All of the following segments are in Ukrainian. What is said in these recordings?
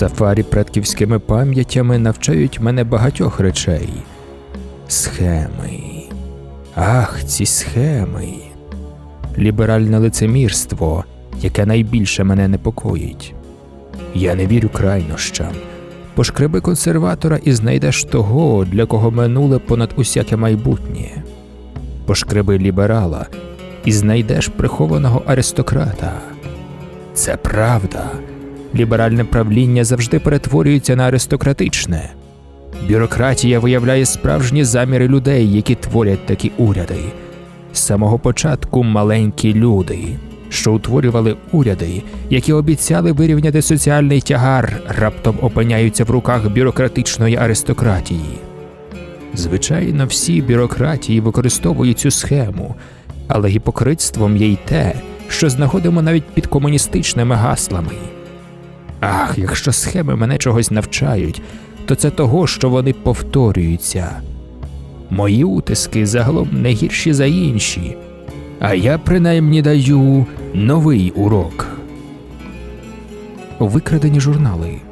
Сафарі предківськими пам'ятями навчають мене багатьох речей. Схеми. Ах, ці схеми. Ліберальне лицемірство, яке найбільше мене непокоїть. Я не вірю крайнощам. Пошкреби консерватора і знайдеш того, для кого минуле понад усяке майбутнє. Пошкреби ліберала і знайдеш прихованого аристократа. Це правда. Ліберальне правління завжди перетворюється на аристократичне. Бюрократія виявляє справжні заміри людей, які творять такі уряди. З самого початку маленькі люди, що утворювали уряди, які обіцяли вирівняти соціальний тягар, раптом опиняються в руках бюрократичної аристократії. Звичайно, всі бюрократії використовують цю схему, але гіпокритством є й те, що знаходимо навіть під комуністичними гаслами. Ах, якщо схеми мене чогось навчають, то це того, що вони повторюються. Мої утиски загалом не гірші за інші, а я принаймні даю новий урок. Викрадені журнали.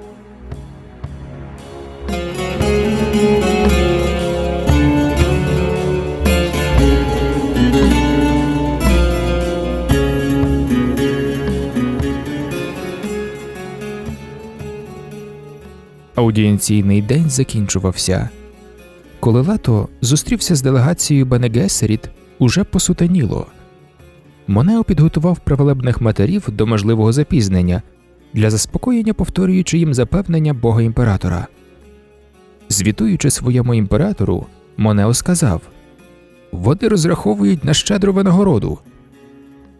Аудієнційний день закінчувався. Коли Лето зустрівся з делегацією Бенегесеріт, уже посутеніло. Монео підготував праволебних матерів до можливого запізнення для заспокоєння, повторюючи їм запевнення бога імператора. Звітуючи своєму імператору, Монео сказав Вони розраховують на щедру винагороду.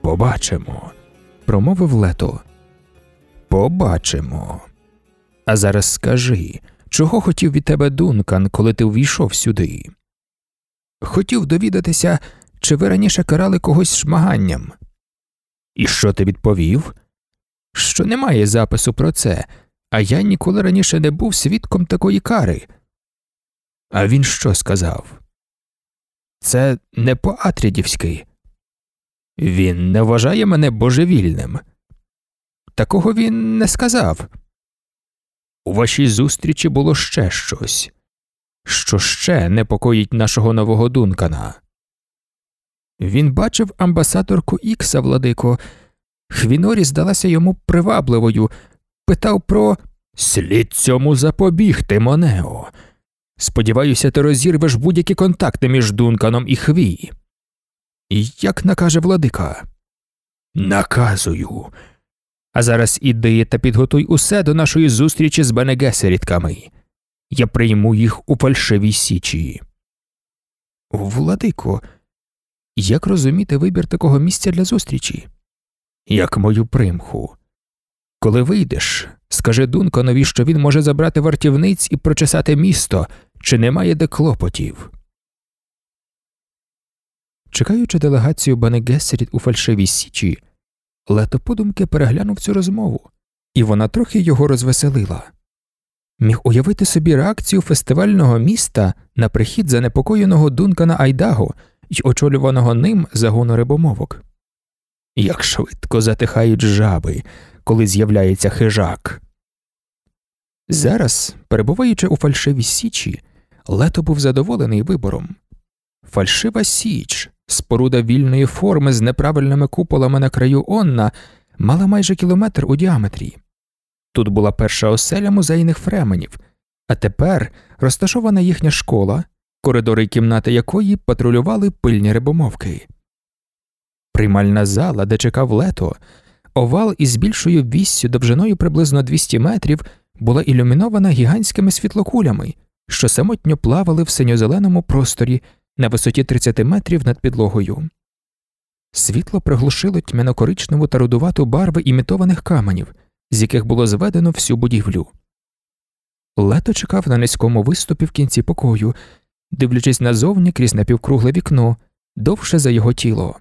Побачимо, промовив Лето. Побачимо. А зараз скажи, чого хотів від тебе Дункан, коли ти увійшов сюди? Хотів довідатися, чи ви раніше карали когось шмаганням. І що ти відповів? Що немає запису про це, а я ніколи раніше не був свідком такої кари. А він що сказав? Це не по Атрідівськи. Він не вважає мене божевільним. Такого він не сказав. У вашій зустрічі було ще щось, що ще непокоїть нашого нового Дункана. Він бачив амбасадорку Ікса, владико. Хвінорі здалася йому привабливою, питав про слід цьому запобігти, Монео. Сподіваюся, ти розірвеш будь-які контакти між Дунканом і Хві. Як накаже владика? Наказую. А зараз іди та підготуй усе до нашої зустрічі з Бенегесерідками. Я прийму їх у фальшивій січі. Владико, як розуміти вибір такого місця для зустрічі? Як мою примху. Коли вийдеш, скажи Дунканові, що він може забрати вартівниць і прочесати місто, чи немає де клопотів. Чекаючи делегацію Бенегесерід у фальшивій січі, Лето подумки переглянув цю розмову, і вона трохи його розвеселила. Міг уявити собі реакцію фестивального міста на прихід занепокоєного Дункана Айдаго й очолюваного ним загону рибомовок. Як швидко затихають жаби, коли з'являється хижак. Зараз, перебуваючи у фальшивій січі, Лето був задоволений вибором. Фальшива січ Споруда вільної форми з неправильними куполами на краю Онна мала майже кілометр у діаметрі. Тут була перша оселя музейних фременів, а тепер розташована їхня школа, коридори кімнати якої патрулювали пильні рибомовки. Приймальна зала, де чекав лето, овал із більшою віссю довжиною приблизно 200 метрів, була ілюмінована гігантськими світлокулями, що самотньо плавали в синьо-зеленому просторі на висоті 30 метрів над підлогою. Світло приглушило тьмяно-коричневу та рудувату барви імітованих каменів, з яких було зведено всю будівлю. Лето чекав на низькому виступі в кінці покою, дивлячись назовні крізь напівкругле вікно, довше за його тіло.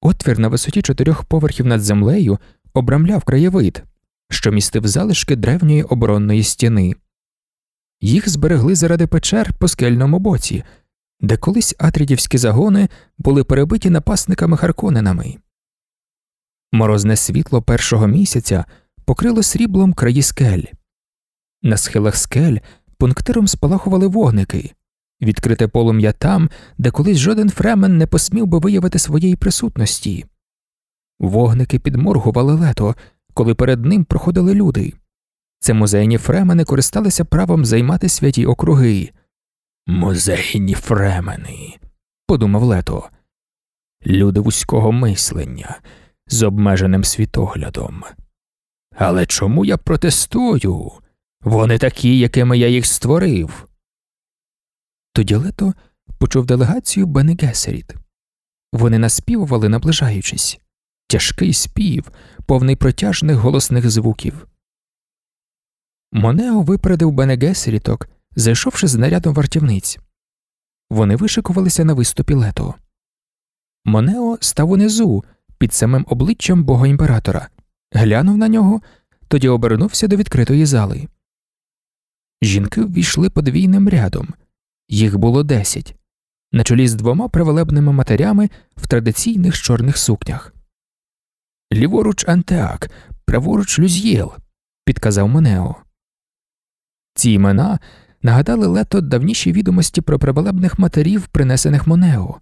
Отвір на висоті чотирьох поверхів над землею обрамляв краєвид, що містив залишки древньої оборонної стіни. Їх зберегли заради печер по скельному боці, де колись атрідівські загони були перебиті напасниками харконинами. Морозне світло першого місяця покрило сріблом краї скель. На схилах скель пунктиром спалахували вогники, відкрите полум'я там, де колись жоден фремен не посмів би виявити своєї присутності. Вогники підморгували лето, коли перед ним проходили люди. Це музейні фремени користалися правом займати святі округи. Музейні фремени, подумав лето. Люди вузького мислення з обмеженим світоглядом. Але чому я протестую? Вони такі, якими я їх створив. Тоді лето почув делегацію Бени Гесеріт. Вони наспівували, наближаючись тяжкий спів, повний протяжних голосних звуків. Монео випередив Бене Гесеріток, зайшовши з нарядом вартівниць. Вони вишикувалися на виступі лето. Монео став унизу, під самим обличчям бога імператора, глянув на нього, тоді обернувся до відкритої зали. Жінки ввійшли подвійним рядом, їх було десять, на чолі з двома привелебними матерями в традиційних чорних сукнях. Ліворуч Антеак, праворуч Люзьєл, підказав Монео. Ці імена нагадали лето давніші відомості про привелебних матерів, принесених Монео.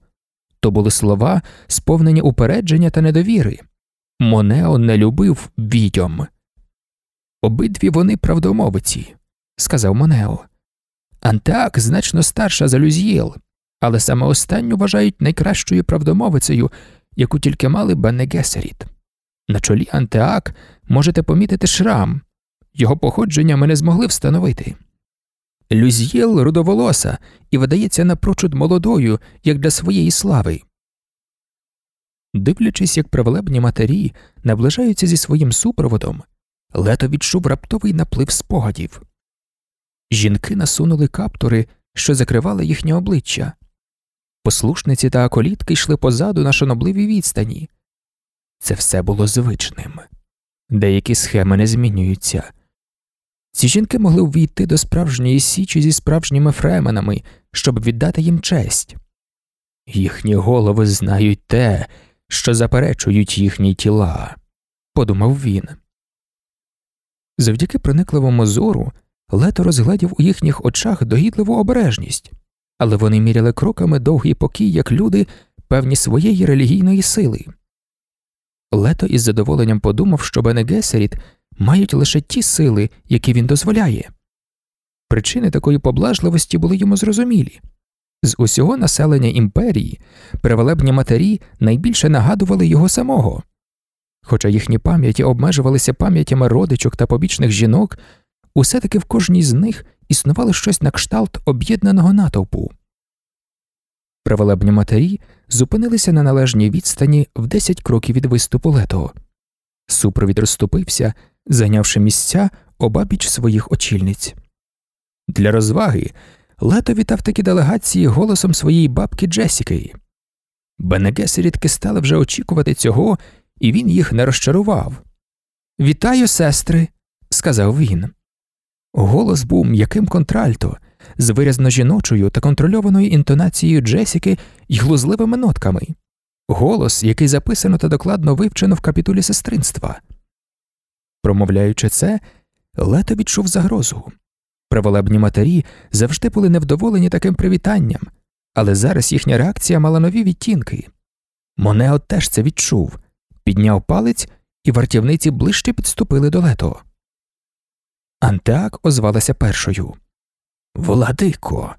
То були слова, сповнені упередження та недовіри. Монео не любив відьом. Обидві вони правдомовиці, сказав Монео. Антеак значно старша за Люзієл, але саме останню вважають найкращою правдомовицею, яку тільки мали Бене Гесеріт. На чолі Антеак можете помітити шрам, його походження ми не змогли встановити. Люзієл рудоволоса і видається напрочуд молодою, як для своєї слави. Дивлячись, як превелебні матері наближаються зі своїм супроводом, лето відчув раптовий наплив спогадів. Жінки насунули каптури, що закривали їхнє обличчя. Послушниці та аколітки йшли позаду на шанобливій відстані. Це все було звичним. Деякі схеми не змінюються. Ці жінки могли увійти до справжньої січі зі справжніми фременами, щоб віддати їм честь. Їхні голови знають те, що заперечують їхні тіла, подумав він. Завдяки проникливому зору лето розглядів у їхніх очах догідливу обережність, але вони міряли кроками довгий покій, як люди, певні своєї релігійної сили. Лето із задоволенням подумав, що Бене Гесеріт мають лише ті сили, які він дозволяє. Причини такої поблажливості були йому зрозумілі. З усього населення імперії перевелебні матері найбільше нагадували його самого. Хоча їхні пам'яті обмежувалися пам'ятями родичок та побічних жінок, усе таки в кожній з них існувало щось на кшталт об'єднаного натовпу. Привелебні матері зупинилися на належній відстані в 10 кроків від виступу лето. Супровід розступився, зайнявши місця обабіч своїх очільниць. Для розваги лето вітав такі делегації голосом своєї бабки Джесіки. Бенегеси рідки стали вже очікувати цього, і він їх не розчарував. Вітаю, сестри, сказав він. Голос був м'яким контральто, з виразно жіночою та контрольованою інтонацією Джесіки й глузливими нотками, голос, який записано та докладно вивчено в капітулі сестринства. Промовляючи це, лето відчув загрозу. Приволебні матері завжди були невдоволені таким привітанням, але зараз їхня реакція мала нові відтінки. Монео теж це відчув, підняв палець, і вартівниці ближче підступили до лето. Антеак озвалася першою. Владико,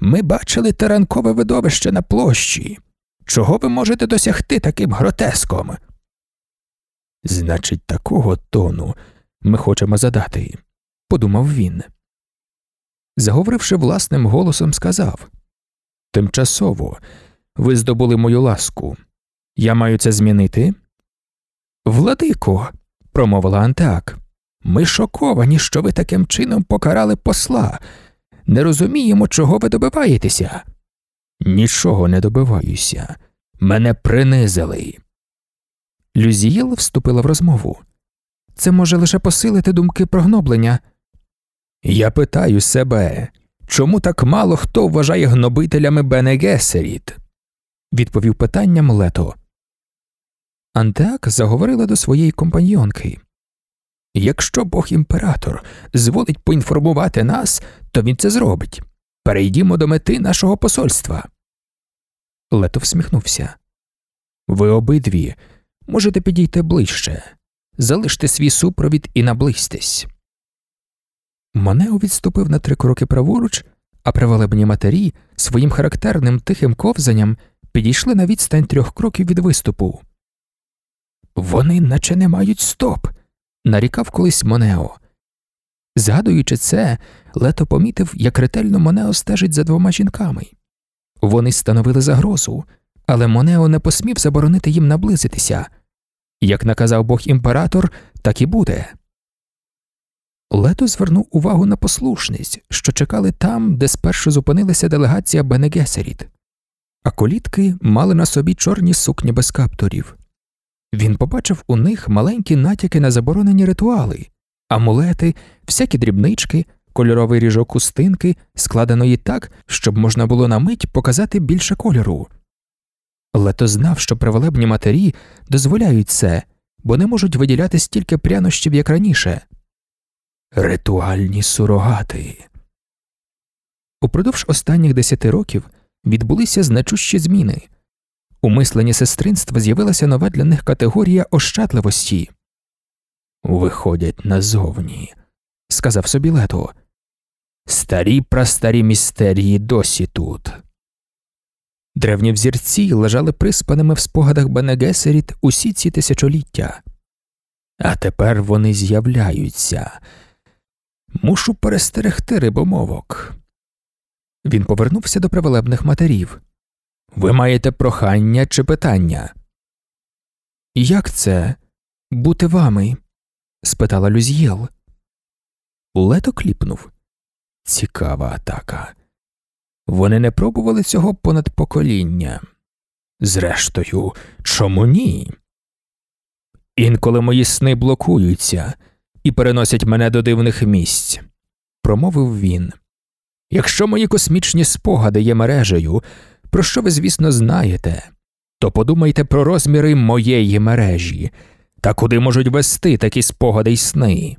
ми бачили таранкове видовище на площі. Чого ви можете досягти таким гротеском? Значить, такого тону ми хочемо задати, подумав він. Заговоривши власним голосом, сказав Тимчасово ви здобули мою ласку. Я маю це змінити? Владико, промовила Антеак, ми шоковані, що ви таким чином покарали посла. Не розуміємо, чого ви добиваєтеся. Нічого не добиваюся. Мене принизили. Люзієл вступила в розмову. Це може лише посилити думки про гноблення. Я питаю себе, чому так мало хто вважає гнобителями Бене Гесеріт? відповів питанням Лето. Антеак заговорила до своєї компаньйонки. Якщо Бог імператор зволить поінформувати нас, то він це зробить. Перейдімо до мети нашого посольства. Лето всміхнувся. Ви обидві можете підійти ближче, залиште свій супровід і наблизьтесь. Монео відступив на три кроки праворуч, а привалебні матері своїм характерним тихим ковзанням підійшли на відстань трьох кроків від виступу. Вони наче не мають стоп, нарікав колись Монео. Згадуючи це, лето помітив, як ретельно Монео стежить за двома жінками. Вони становили загрозу, але Монео не посмів заборонити їм наблизитися. Як наказав Бог імператор, так і буде. Лето звернув увагу на послушність, що чекали там, де спершу зупинилася делегація Бенегесеріт, а колітки мали на собі чорні сукні без капторів. Він побачив у них маленькі натяки на заборонені ритуали, амулети, всякі дрібнички, кольоровий ріжок хустинки, складеної так, щоб можна було на мить показати більше кольору. Лето знав, що привалебні матері дозволяють це, бо не можуть виділяти стільки прянощів, як раніше. Ритуальні сурогати. Упродовж останніх десяти років відбулися значущі зміни. У мисленні сестринства з'явилася нова для них категорія ощадливості. Виходять назовні, сказав собі лето. Старі прастарі містерії досі тут. Древні взірці лежали приспаними в спогадах Бенегесеріт усі ці тисячоліття. А тепер вони з'являються. Мушу перестерегти рибомовок. Він повернувся до привелебних матерів. Ви маєте прохання чи питання? Як це бути вами? спитала Люзьєл. Лето кліпнув. Цікава атака. Вони не пробували цього понад покоління. Зрештою, чому ні? Інколи мої сни блокуються і переносять мене до дивних місць, промовив він. Якщо мої космічні спогади є мережею, про що ви, звісно, знаєте, то подумайте про розміри моєї мережі та куди можуть вести такі спогади й сни.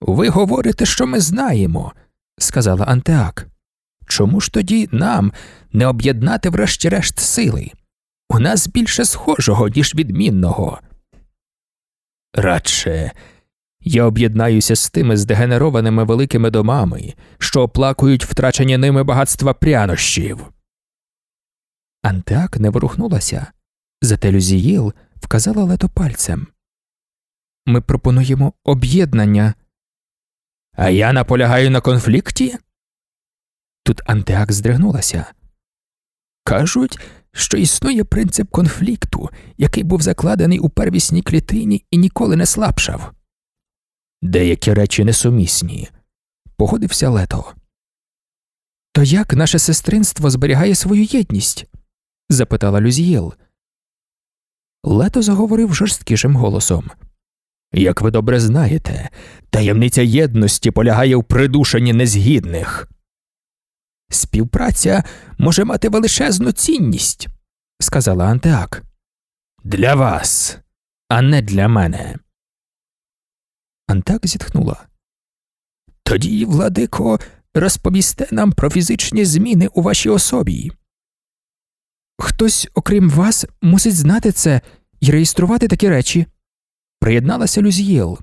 Ви говорите, що ми знаємо, сказала Антеак. Чому ж тоді нам не об'єднати врешті-решт сили? У нас більше схожого, ніж відмінного. Радше я об'єднаюся з тими здегенерованими великими домами, що оплакують втрачені ними багатства прянощів. Антеак не ворухнулася, зате Люзіїл вказала лето пальцем. Ми пропонуємо об'єднання. А я наполягаю на конфлікті? Тут Антеак здригнулася. Кажуть, що існує принцип конфлікту, який був закладений у первісній клітині і ніколи не слабшав. Деякі речі несумісні, погодився лето. То як наше сестринство зберігає свою єдність? запитала Люзієл. Лето заговорив жорсткішим голосом. Як ви добре знаєте, таємниця єдності полягає в придушенні незгідних. Співпраця може мати величезну цінність, сказала Антеак. Для вас, а не для мене. Антеак зітхнула. Тоді, владико, розповісте нам про фізичні зміни у вашій особі. Хтось, окрім вас, мусить знати це і реєструвати такі речі. Приєдналася Люзієл.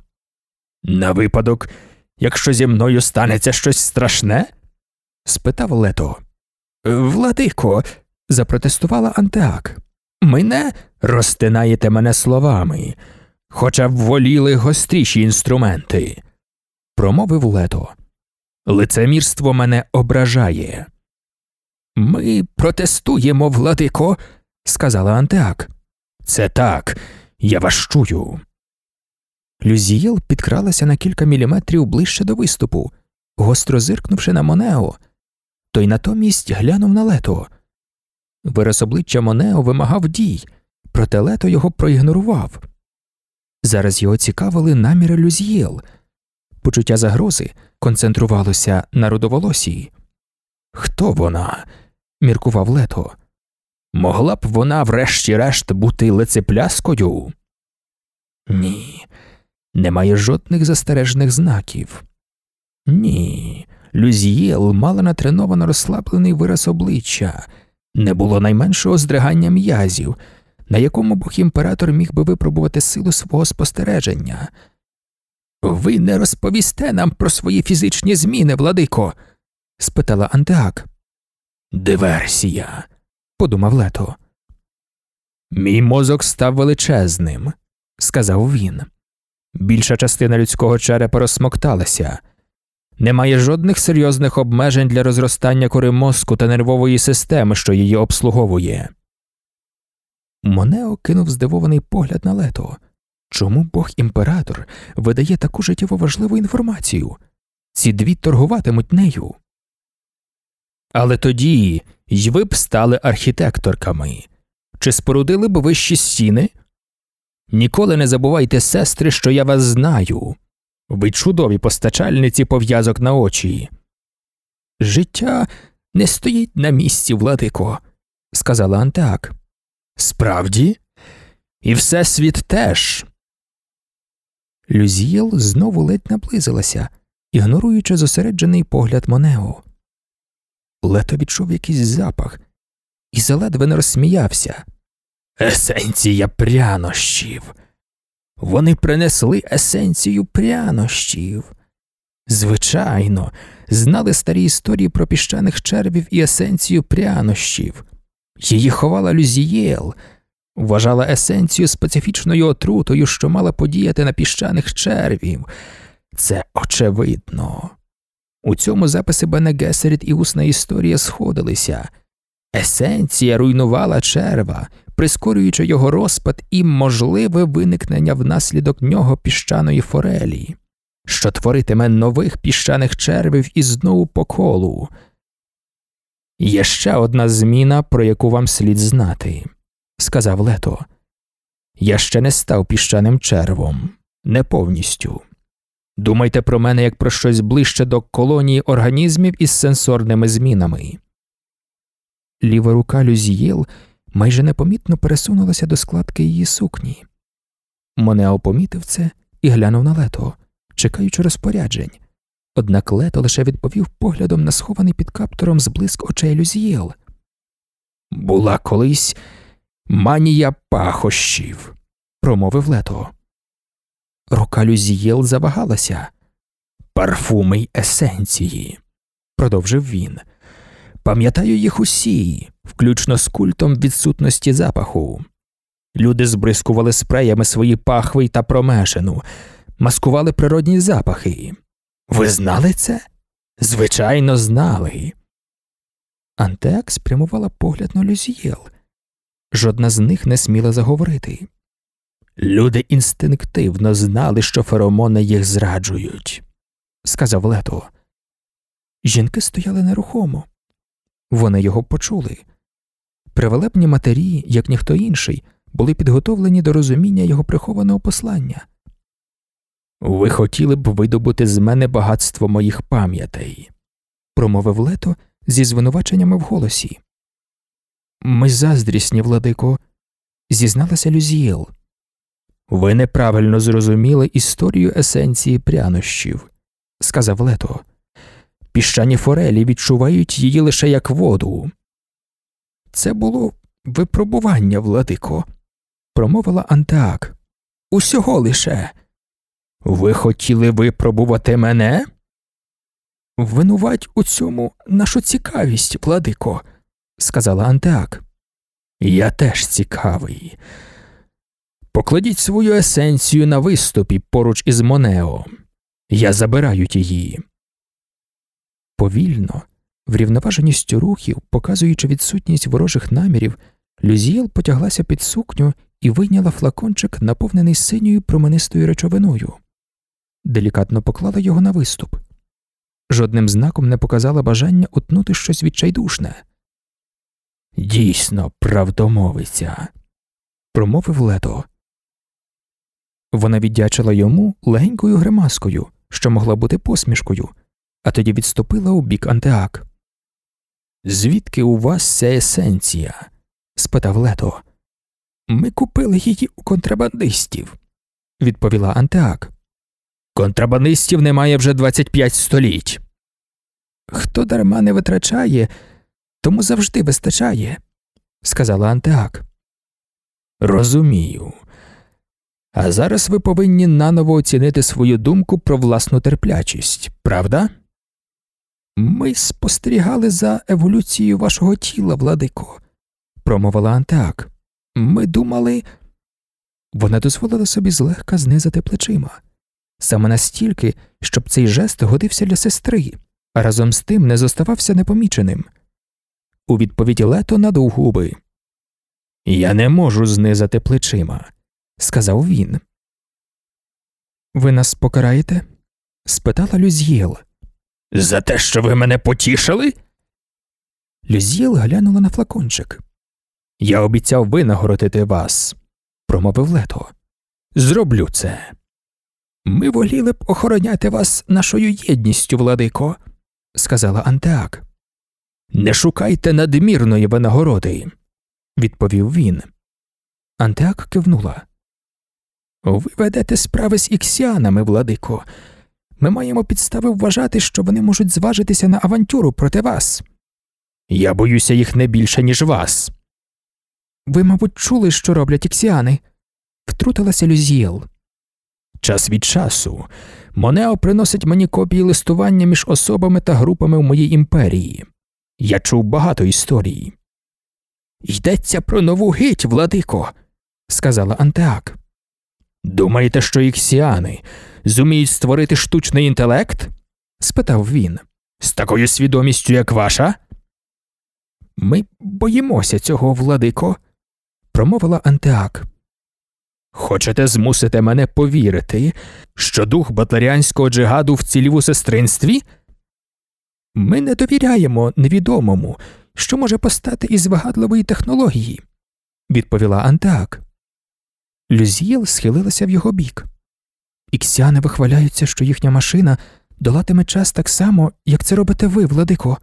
На випадок, якщо зі мною станеться щось страшне? Спитав лето. Владико, запротестувала Антеак. Мене розтинаєте мене словами, хоча б воліли гостріші інструменти, промовив лето. Лицемірство мене ображає. Ми протестуємо, владико, сказала Антеак. Це так, я вас чую. Люзієл підкралася на кілька міліметрів ближче до виступу, гостро зиркнувши на Монео, той натомість глянув на лето. Вираз обличчя Монео вимагав дій, проте лето його проігнорував. Зараз його цікавили наміри Люзієл. Почуття загрози концентрувалося на рудоволосії. Хто вона? міркував лето. Могла б вона, врешті-решт, бути лицепляскою? Ні, Немає жодних застережних знаків. Ні, Люзієл мала натреновано розслаблений вираз обличчя, не було найменшого здригання м'язів, на якому бог імператор міг би випробувати силу свого спостереження. Ви не розповісте нам про свої фізичні зміни, владико? спитала Антеак. Диверсія, подумав Лето. Мій мозок став величезним, сказав він. Більша частина людського черепа розсмокталася. Немає жодних серйозних обмежень для розростання кори мозку та нервової системи, що її обслуговує. Монео кинув здивований погляд на лето. Чому бог імператор видає таку життєво важливу інформацію? Ці дві торгуватимуть нею. Але тоді й ви б стали архітекторками. Чи спорудили б вищі стіни? Ніколи не забувайте, сестри, що я вас знаю. Ви чудові постачальниці пов'язок на очі. Життя не стоїть на місці, владико, сказала Антеак. Справді? І всесвіт теж. Люзієл знову ледь наблизилася, ігноруючи зосереджений погляд Монео. Лето відчув якийсь запах і заледве не розсміявся. Есенція прянощів. Вони принесли есенцію прянощів. Звичайно, знали старі історії про піщаних червів і есенцію прянощів. Її ховала Люзієл, вважала есенцію специфічною отрутою, що мала подіяти на піщаних червів. Це очевидно. У цьому записи Бене Гесеріт і усна історія сходилися. Есенція руйнувала черва, прискорюючи його розпад і можливе виникнення внаслідок нього піщаної форелі, що творитиме нових піщаних червів і знову по колу. Є ще одна зміна, про яку вам слід знати, сказав Лето. Я ще не став піщаним червом, не повністю. Думайте про мене як про щось ближче до колонії організмів із сенсорними змінами. Ліва рука Люзієл майже непомітно пересунулася до складки її сукні. Монео помітив це і глянув на Лето, чекаючи розпоряджень. Однак Лето лише відповів поглядом на схований під каптуром зблиск очей Люзієл. Була колись манія пахощів, промовив лето. Рука Люзієл завагалася. Парфуми й есенції, продовжив він. Пам'ятаю їх усі, включно з культом відсутності запаху. Люди збризкували спреями свої пахви та промешину, маскували природні запахи. Ви знали це? Звичайно, знали. Антеак спрямувала погляд на Люзієл. Жодна з них не сміла заговорити. Люди інстинктивно знали, що феромони їх зраджують, сказав Лето. Жінки стояли нерухомо. Вони його почули. Привелебні матері, як ніхто інший, були підготовлені до розуміння його прихованого послання. Ви хотіли б видобути з мене багатство моїх пам'ятей, промовив лето зі звинуваченнями в голосі. Ми заздрісні, владико, зізналася Люзієл. Ви неправильно зрозуміли історію есенції прянощів, сказав лето. Піщані форелі відчувають її лише як воду. Це було випробування, владико, промовила Антеак. Усього лише. Ви хотіли випробувати мене? Винувать у цьому нашу цікавість, владико, сказала Антеак. Я теж цікавий. Покладіть свою есенцію на виступі поруч із Монео. Я забираю її. Повільно, врівноваженістю рухів, показуючи відсутність ворожих намірів, Люзієл потяглася під сукню і вийняла флакончик, наповнений синьою променистою речовиною. Делікатно поклала його на виступ. Жодним знаком не показала бажання утнути щось відчайдушне. Дійсно, правдомовиця, промовив лето. Вона віддячила йому легенькою гримаскою, що могла бути посмішкою, а тоді відступила у бік Антеак. Звідки у вас ця есенція? спитав лето. Ми купили її у контрабандистів, відповіла Антеак. Контрабандистів немає вже 25 століть. Хто дарма не витрачає, тому завжди вистачає, сказала Антеак. Розумію. А зараз ви повинні наново оцінити свою думку про власну терплячість, правда? Ми спостерігали за еволюцією вашого тіла, владико, промовила Антеак. Ми думали. Вона дозволила собі злегка знизати плечима, саме настільки, щоб цей жест годився для сестри, а разом з тим не зоставався непоміченим. У відповіді лето надув губи. Я не можу знизати плечима, сказав він. Ви нас покараєте? спитала Люзьєл. За те, що ви мене потішили? Люзьєл глянула на флакончик. Я обіцяв винагородити вас, промовив лето. Зроблю це. Ми воліли б охороняти вас нашою єдністю, владико, сказала Антеак. Не шукайте надмірної винагороди, відповів він. Антеак кивнула. Ви ведете справи з іксіанами, владико. Ми маємо підстави вважати, що вони можуть зважитися на авантюру проти вас. Я боюся їх не більше, ніж вас. Ви, мабуть, чули, що роблять іксіани, втрутилася Люзієл. Час від часу Монео приносить мені копії листування між особами та групами в моїй імперії. Я чув багато історій. Йдеться про нову гить, владико, сказала Антеак. Думаєте, що іксіани зуміють створити штучний інтелект? спитав він. З такою свідомістю, як ваша? Ми боїмося цього, владико, промовила Антеак. Хочете змусити мене повірити, що дух батлеріанського джигаду вцілів у сестринстві? Ми не довіряємо невідомому, що може постати із вигадливої технології, відповіла Антеак. Люзієл схилилася в його бік. Іксяни вихваляються, що їхня машина долатиме час так само, як це робите ви, владико.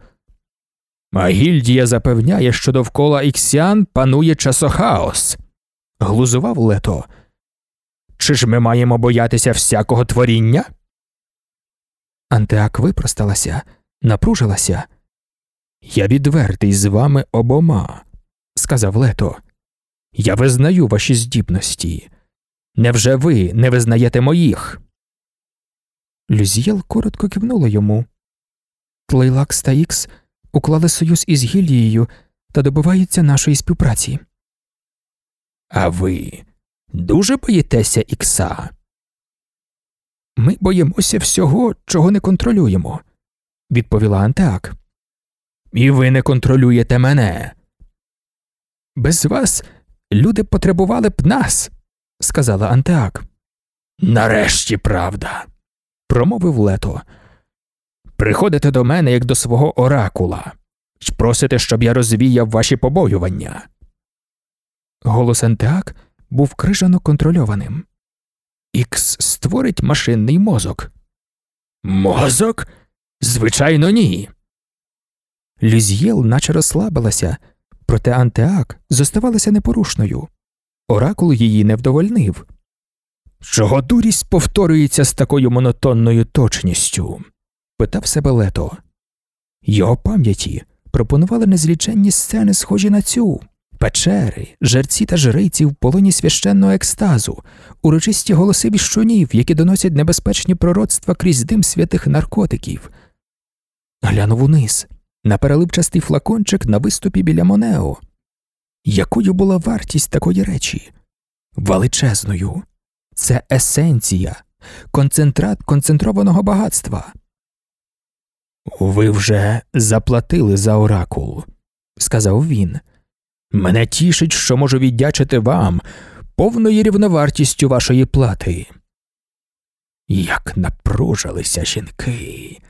А гільдія запевняє, що довкола іксян панує часохаос, глузував лето. Чи ж ми маємо боятися всякого творіння? Антеак випросталася, напружилася. Я відвертий з вами обома, сказав лето. Я визнаю ваші здібності. Невже ви не визнаєте моїх? Люзієл коротко кивнула йому. Тлейлакс та Ікс уклали союз із гільдією та добиваються нашої співпраці. А ви дуже боїтеся Ікса? Ми боїмося всього, чого не контролюємо, відповіла Антеак. І ви не контролюєте мене. Без вас люди потребували б нас, сказала Антеак. Нарешті правда, промовив лето. Приходите до мене як до свого оракула й просите, щоб я розвіяв ваші побоювання. Голос Антеак був крижано контрольованим. Ікс створить машинний мозок. Мозок? Звичайно, ні. Люзьєл наче розслабилася, проте Антеак зоставалася непорушною. Оракул її не вдовольнив. Чого дурість повторюється з такою монотонною точністю? питав себе лето. Його пам'яті пропонували незліченні сцени, схожі на цю печери, жерці та жриці в полоні священного екстазу, урочисті голоси віщунів, які доносять небезпечні пророцтва крізь дим святих наркотиків. Глянув униз на переливчастий флакончик на виступі біля Монео. Якою була вартість такої речі? Величезною. Це есенція, концентрат концентрованого багатства. Ви вже заплатили за оракул, сказав він. Мене тішить, що можу віддячити вам повною рівновартістю вашої плати. Як напружилися жінки.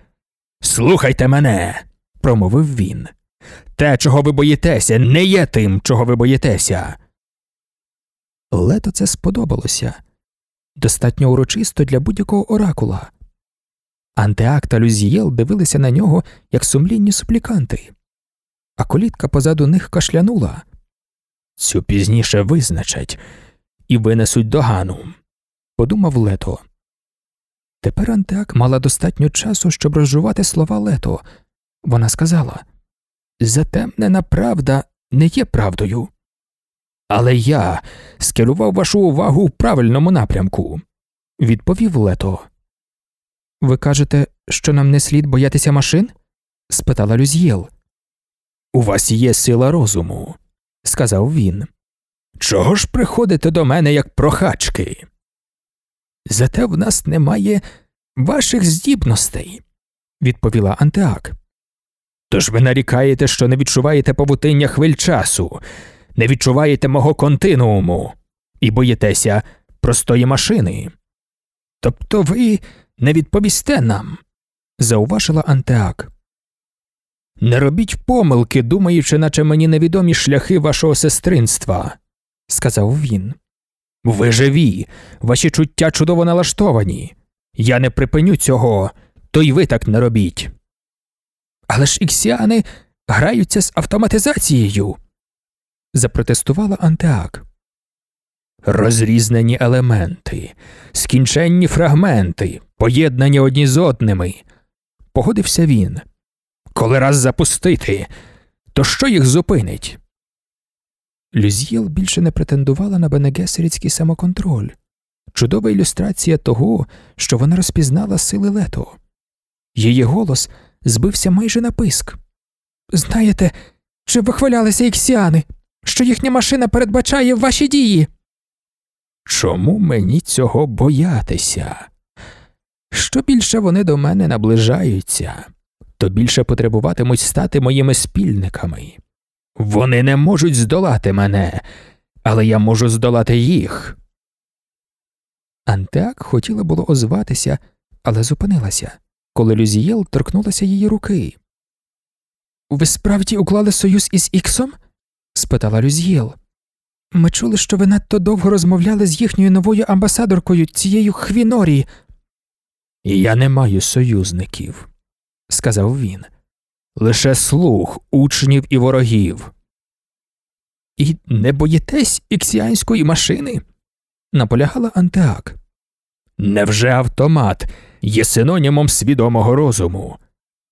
Слухайте мене, промовив він. Те, чого ви боїтеся, не є тим, чого ви боїтеся. Лето це сподобалося достатньо урочисто для будь-якого оракула. Антеак та Люзієл дивилися на нього, як сумлінні супліканти, а колітка позаду них кашлянула. Цю пізніше визначать і винесуть догану, подумав лето. Тепер Антеак мала достатньо часу, щоб розжувати слова лето. Вона сказала Затемнена правда не є правдою. Але я скерував вашу увагу в правильному напрямку, відповів лето. Ви кажете, що нам не слід боятися машин? спитала Люзьєл. У вас є сила розуму, сказав він. Чого ж приходите до мене як прохачки? Зате в нас немає ваших здібностей, відповіла Антеак. Тож ви нарікаєте, що не відчуваєте павутиння хвиль часу, не відчуваєте мого континууму і боїтеся простої машини. Тобто ви не відповісте нам, зауважила Антеак. Не робіть помилки, думаючи, наче мені невідомі шляхи вашого сестринства, сказав він. Ви живі, ваші чуття чудово налаштовані. Я не припиню цього, то й ви так не робіть. Але ж іксіани граються з автоматизацією, запротестувала Антеак. Розрізнені елементи, скінченні фрагменти, поєднані одні з одними. Погодився він. Коли раз запустити, то що їх зупинить? Люзьєл більше не претендувала на бенегесерівський самоконтроль, чудова ілюстрація того, що вона розпізнала сили лето. Її голос збився майже на писк. Знаєте, чи вихвалялися іксіани, що їхня машина передбачає ваші дії? Чому мені цього боятися? Що більше вони до мене наближаються, то більше потребуватимуть стати моїми спільниками. Вони не можуть здолати мене, але я можу здолати їх. Антеак хотіла було озватися, але зупинилася, коли Люзієл торкнулася її руки. Ви справді уклали союз із Іксом? спитала Люзієл. Ми чули, що ви надто довго розмовляли з їхньою новою амбасадоркою, цією Хві Норі. Я не маю союзників, сказав він. Лише слух учнів і ворогів. І не боїтесь іксіанської машини? наполягала Антеак. Невже автомат є синонімом свідомого розуму?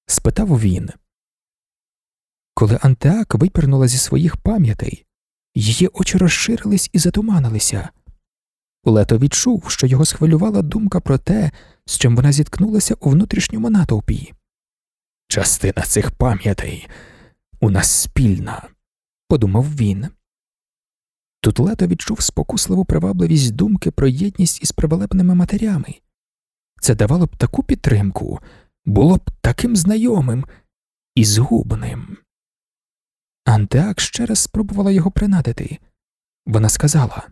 спитав він. Коли Антеак випірнула зі своїх пам'ятей, її очі розширились і затуманилися. Лето відчув, що його схвилювала думка про те, з чим вона зіткнулася у внутрішньому натовпі. Частина цих пам'ятей у нас спільна, подумав він. Тут лето відчув спокусливу привабливість думки про єдність із привалебними матерями. Це давало б таку підтримку, було б таким знайомим і згубним. Антеак ще раз спробувала його принадити. Вона сказала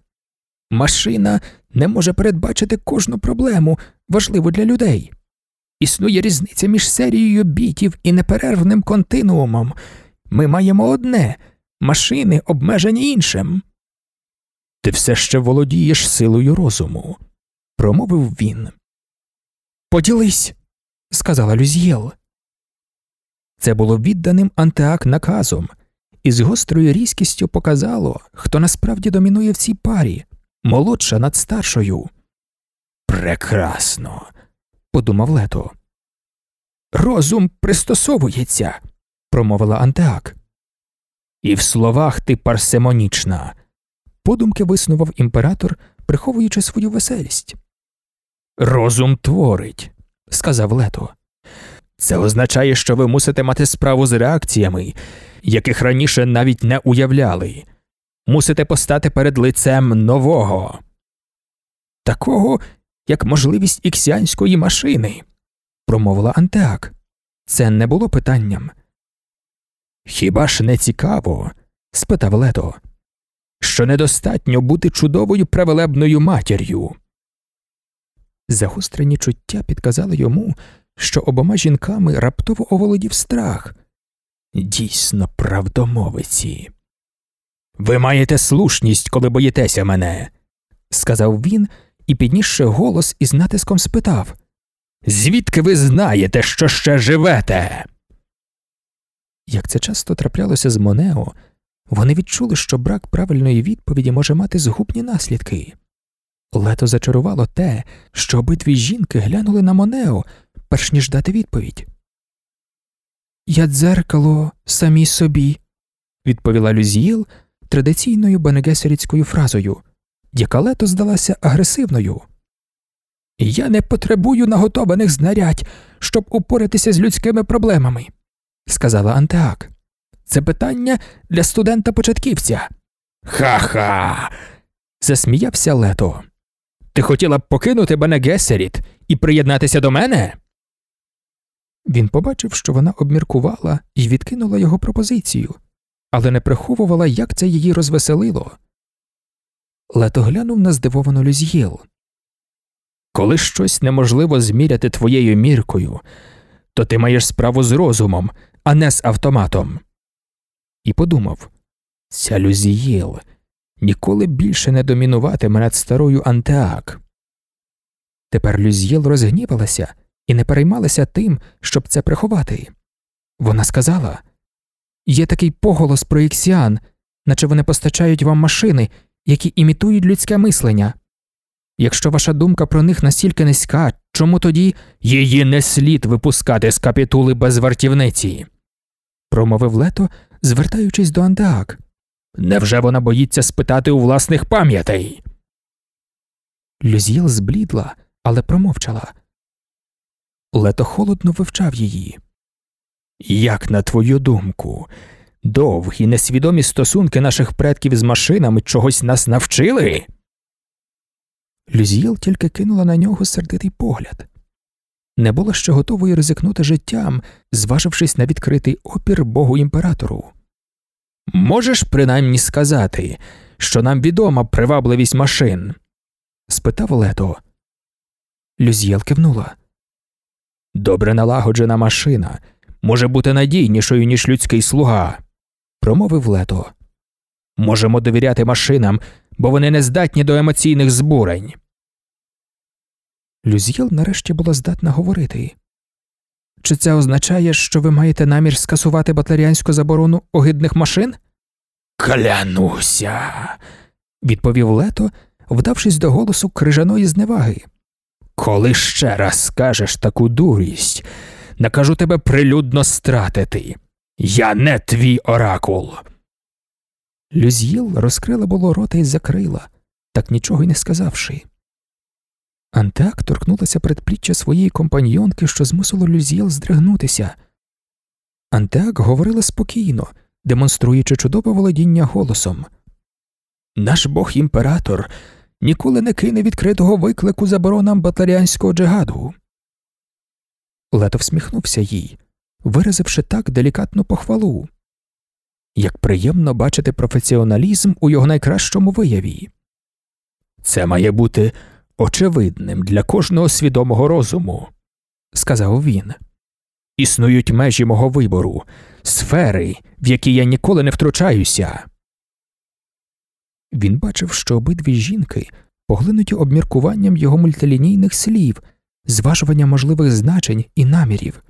Машина не може передбачити кожну проблему, важливу для людей. Існує різниця між серією бітів і неперервним континуумом. Ми маємо одне машини обмежені іншим. Ти все ще володієш силою розуму, промовив він. Поділись, сказала Люзьєл. Це було відданим антеак наказом, і з гострою різкістю показало, хто насправді домінує в цій парі, молодша над старшою. Прекрасно, подумав лето. Розум пристосовується, промовила Антеак. І в словах ти парсемонічна, подумки виснував імператор, приховуючи свою веселість. Розум творить, сказав лето. Це означає, що ви мусите мати справу з реакціями, яких раніше навіть не уявляли, мусите постати перед лицем нового, такого, як можливість іксіанської машини, промовила Антеак. Це не було питанням. Хіба ж не цікаво? спитав Лето, що недостатньо бути чудовою превелебною матір'ю. Загострені чуття підказали йому, що обома жінками раптово оволодів страх. Дійсно, правдомовиці. Ви маєте слушність, коли боїтеся мене, сказав він і, піднісши голос із натиском спитав Звідки ви знаєте, що ще живете? Як це часто траплялося з Монео, вони відчули, що брак правильної відповіді може мати згубні наслідки. Лето зачарувало те, що обидві жінки глянули на Монео, перш ніж дати відповідь. Я дзеркало самій собі, відповіла Люзіїл традиційною бенегесеріцькою фразою, яка лето здалася агресивною. Я не потребую наготованих знарядь, щоб упоратися з людськими проблемами, сказала Антеак. Це питання для студента початківця. Ха ха. засміявся лето. Ти хотіла б покинути Бене Гесеріт і приєднатися до мене? Він побачив, що вона обміркувала і відкинула його пропозицію, але не приховувала, як це її розвеселило. Лето глянув на здивовану Люзьєл. Коли щось неможливо зміряти твоєю міркою, то ти маєш справу з розумом, а не з автоматом. І подумав ця Люзієл ніколи більше не домінуватиме над старою Антеак. Тепер Люзьєл розгнівалася і не переймалася тим, щоб це приховати. Вона сказала Є такий поголос про іксіан, наче вони постачають вам машини, які імітують людське мислення. Якщо ваша думка про них настільки низька, чому тоді її не слід випускати з капітули без вартівниці? промовив лето, звертаючись до Антеак. Невже вона боїться спитати у власних пам'ятей? Люзіл зблідла, але промовчала. Лето холодно вивчав її. Як на твою думку, довгі несвідомі стосунки наших предків з машинами чогось нас навчили? Люзієл тільки кинула на нього сердитий погляд. Не була ще готовою ризикнути життям, зважившись на відкритий опір богу імператору. Можеш принаймні сказати, що нам відома привабливість машин? спитав Лето. Люзієл кивнула. Добре налагоджена машина може бути надійнішою, ніж людський слуга, промовив Лето. Можемо довіряти машинам, бо вони не здатні до емоційних збурень. Люзьєл нарешті була здатна говорити. Чи це означає, що ви маєте намір скасувати батлеріанську заборону огидних машин? Клянуся, відповів Лето, вдавшись до голосу крижаної зневаги. Коли ще раз скажеш таку дурість, накажу тебе прилюдно стратити. Я не твій оракул. Люзьєл розкрила було рота і закрила, так нічого й не сказавши. Антеак торкнулася предпліччя своєї компаньйонки, що змусило Люзьєл здригнутися. Антеак говорила спокійно, демонструючи чудове володіння голосом. Наш бог імператор ніколи не кине відкритого виклику заборонам батаріанського джигаду. Лето всміхнувся їй, виразивши так делікатну похвалу. Як приємно бачити професіоналізм у його найкращому вияві. Це має бути очевидним для кожного свідомого розуму, сказав він. Існують межі мого вибору, сфери, в які я ніколи не втручаюся. Він бачив, що обидві жінки поглинуті обміркуванням його мультилінійних слів, зважування можливих значень і намірів.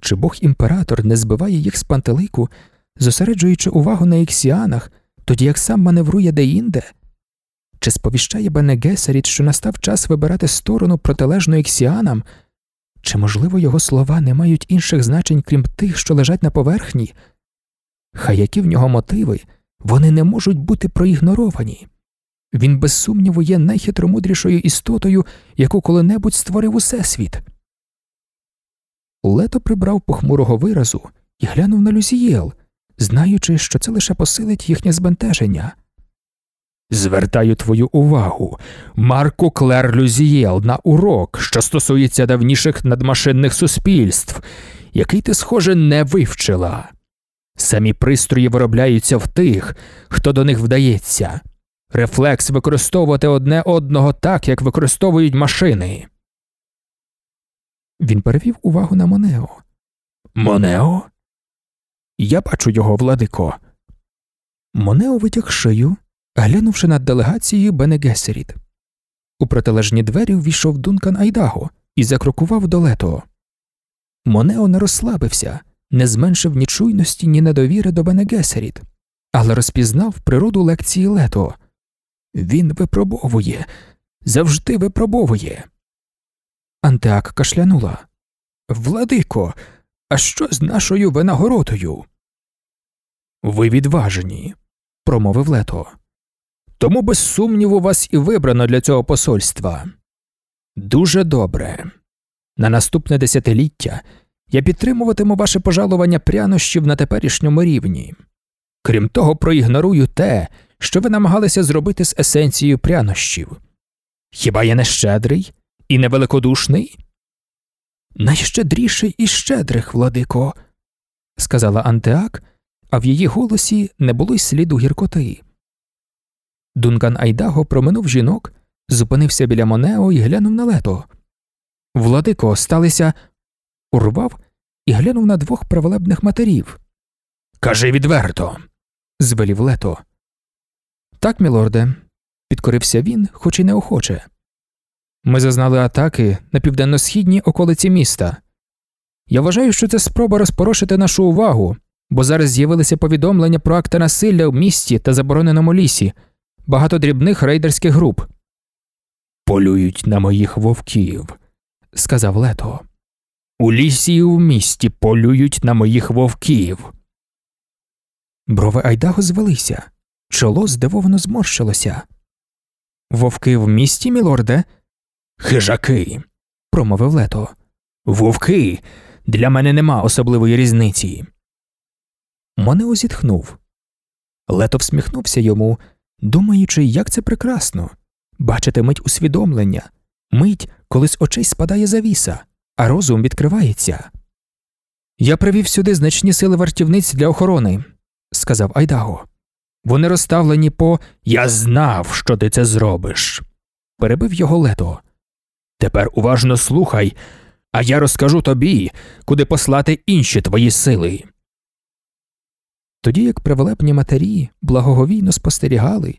Чи бог імператор не збиває їх з пантелику, зосереджуючи увагу на іксіанах, тоді як сам маневрує деінде? Чи сповіщає Бене Гесеріт, що настав час вибирати сторону протилежну іксіанам? Чи, можливо, його слова не мають інших значень, крім тих, що лежать на поверхні? Хай які в нього мотиви, вони не можуть бути проігноровані. Він, без сумніву, є найхитромудрішою істотою, яку коли-небудь створив усесвіт. Лето прибрав похмурого виразу і глянув на Люсієл, знаючи, що це лише посилить їхнє збентеження. Звертаю твою увагу, Марку Клер Люзієл, на урок, що стосується давніших надмашинних суспільств, який ти, схоже, не вивчила. Самі пристрої виробляються в тих, хто до них вдається. Рефлекс використовувати одне одного так, як використовують машини. Він перевів увагу на Монео. Монео? Я бачу його, владико. Монео витяг шию, глянувши над делегацією Бене Гесеріт. У протилежні двері ввійшов Дункан Айдаго і закрокував до Лето. Монео не розслабився, не зменшив ні чуйності, ні недовіри до Бене Гесеріт, але розпізнав природу лекції Лето. Він випробовує, завжди випробовує. Антеак кашлянула. Владико, а що з нашою винагородою? Ви відважені, промовив лето. Тому без сумніву вас і вибрано для цього посольства. Дуже добре. На наступне десятиліття я підтримуватиму ваше пожалування прянощів на теперішньому рівні. Крім того, проігнорую те, що ви намагалися зробити з есенцією прянощів. Хіба я не щедрий і невеликодушний? Найщедріший із щедрих, владико, сказала Антеак, а в її голосі не було й сліду гіркоти. Дункан Айдаго проминув жінок, зупинився біля Монео і глянув на лето. Владико сталися, урвав і глянув на двох праволебних матерів. Кажи відверто, звелів лето. Так, мілорде, підкорився він, хоч і неохоче. Ми зазнали атаки на південно-східній околиці міста. Я вважаю, що це спроба розпорошити нашу увагу, бо зараз з'явилися повідомлення про акти насилля в місті та забороненому лісі, багато дрібних рейдерських груп. Полюють на моїх вовків, сказав лето. У лісі і в місті полюють на моїх вовків. Брови Айдаго звелися, чоло здивовано зморщилося. Вовки в місті, мілорде? Хижаки, промовив лето. Вовки. Для мене нема особливої різниці. Монео зітхнув. Лето всміхнувся йому, думаючи, як це прекрасно бачити мить усвідомлення, мить, коли з очей спадає завіса, а розум відкривається. Я привів сюди значні сили вартівниць для охорони, сказав Айдаго. Вони розставлені по Я знав, що ти це зробиш. перебив його лето. Тепер уважно слухай, а я розкажу тобі, куди послати інші твої сили. Тоді як привелепні матері благоговійно спостерігали,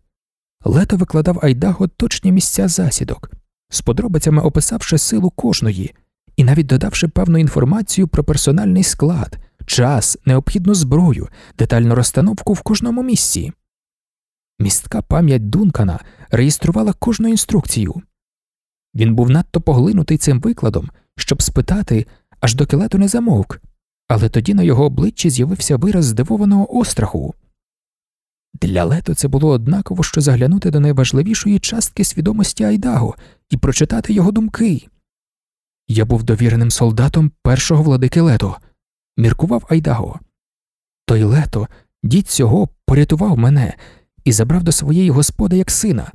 лето викладав Айдаго точні місця засідок, з подробицями описавши силу кожної і навіть додавши певну інформацію про персональний склад, час, необхідну зброю, детальну розстановку в кожному місці. Містка пам'ять Дункана реєструвала кожну інструкцію. Він був надто поглинутий цим викладом, щоб спитати, аж доки лето не замовк, але тоді на його обличчі з'явився вираз здивованого остраху. Для лето це було однаково, що заглянути до найважливішої частки свідомості Айдаго і прочитати його думки. Я був довіреним солдатом першого владики лето, міркував Айдаго. Той лето, дід цього, порятував мене і забрав до своєї господи як сина.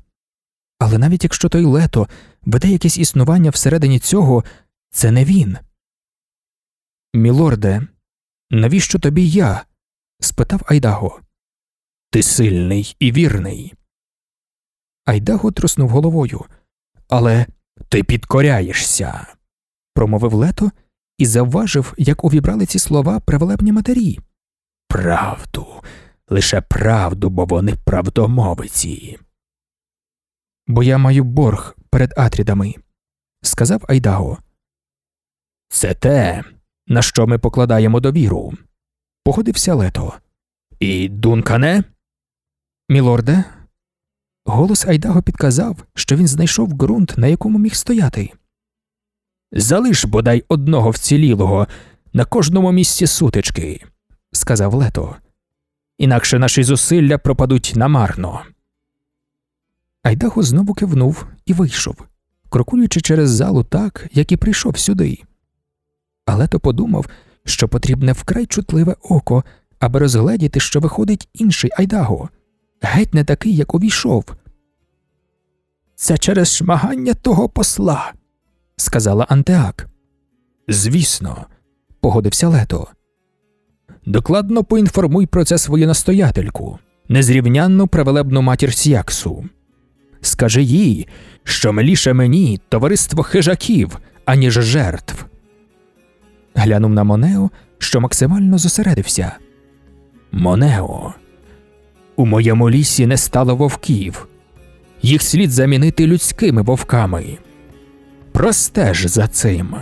Але навіть якщо той лето веде якесь існування всередині цього, це не він. Мілорде, навіщо тобі я? спитав Айдаго. Ти сильний і вірний. Айдаго труснув головою. Але ти підкоряєшся, промовив лето і завважив, як увібрали ці слова привелебні матері. Правду, лише правду, бо вони правдомовиці. Бо я маю борг перед Атрідами, сказав Айдаго. Це те, на що ми покладаємо довіру, погодився лето. І Дункане? Мілорде. Голос Айдаго підказав, що він знайшов ґрунт, на якому міг стояти. Залиш бодай одного вцілілого на кожному місці сутички, сказав лето. Інакше наші зусилля пропадуть намарно. Айдаго знову кивнув і вийшов, крокуючи через залу так, як і прийшов сюди. Але то подумав, що потрібне вкрай чутливе око, аби розгледіти, що виходить інший Айдаго, геть не такий, як увійшов. Це через шмагання того посла, сказала Антеак. Звісно, погодився лето. Докладно поінформуй про це свою настоятельку, незрівнянну правелебну матір Сяксу. Скажи їй, що миліше мені товариство хижаків, аніж жертв. Глянув на Монео, що максимально зосередився. Монео, у моєму лісі не стало вовків, їх слід замінити людськими вовками. Простеж за цим.